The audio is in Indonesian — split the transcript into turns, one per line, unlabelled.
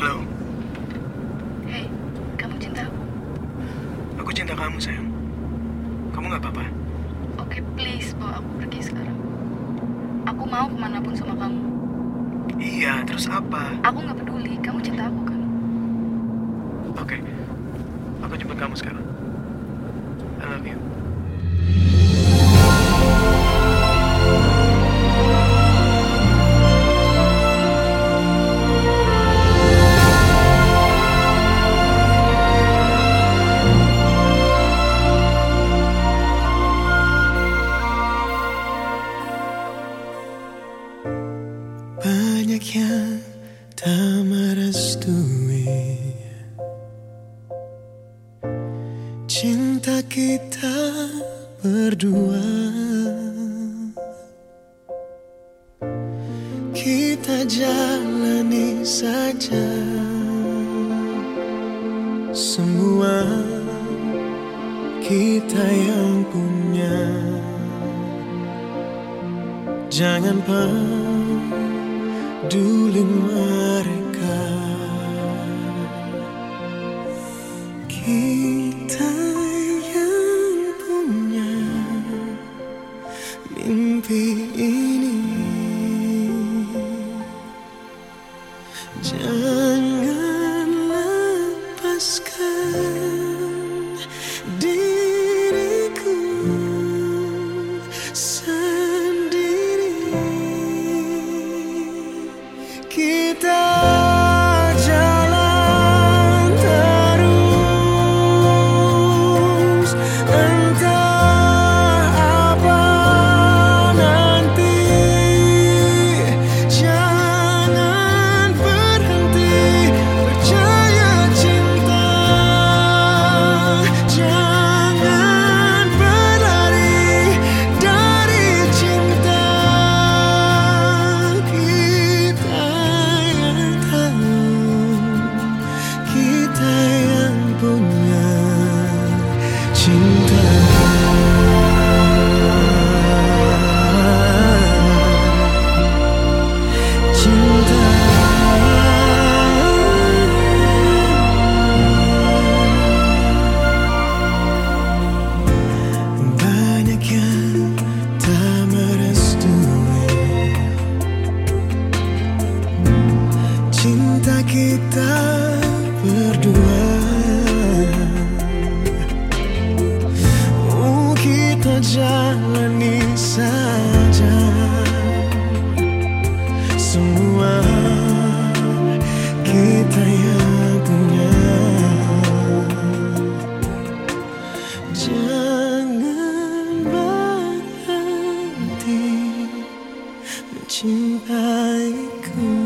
Halo,
Hei, kamu cinta aku?
aku cinta kamu sayang. Kamu nggak apa-apa?
Oke, please bawa aku pergi sekarang. Aku mau ke mana pun sama kamu.
Iya, terus apa?
Aku nggak peduli, kamu cinta aku kan?
Oke, aku jemput kamu sekarang. I love you. Cinta kita berdua. Kita jalani saja Semua kita yang punya. Jangan peduli mereka. Kita kita berdua. Oh kita jalani saja Semua kita yang punya. Jangan berhenti mencintaiku